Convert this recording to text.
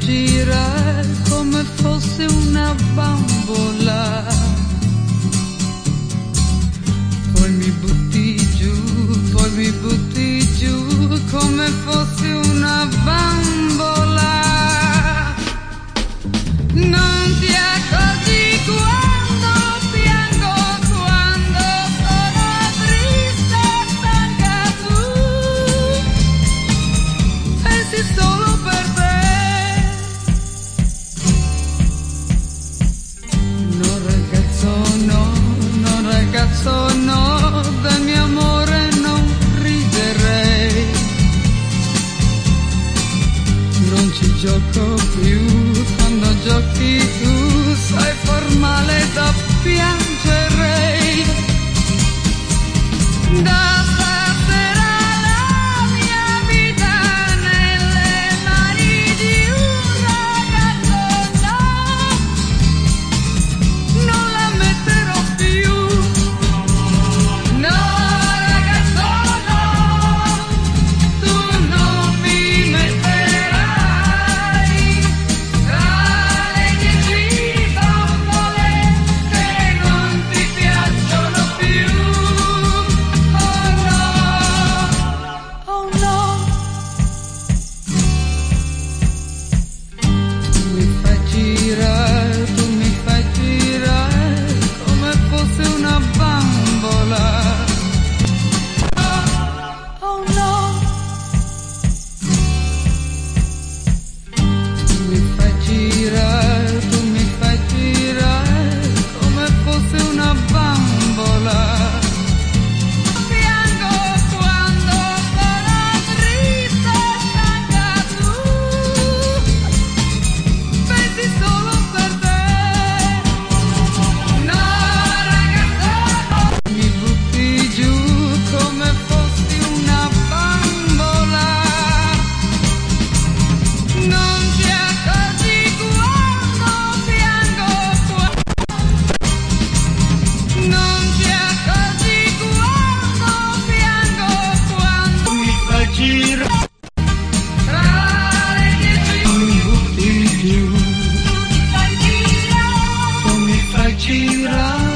girare come fosse una bambola. Poi mi butti giù, poi mi butti giù come fosse una bambola. Non ti accorgi quando piango, più, quando giochi tu sai far male da piangerei. chira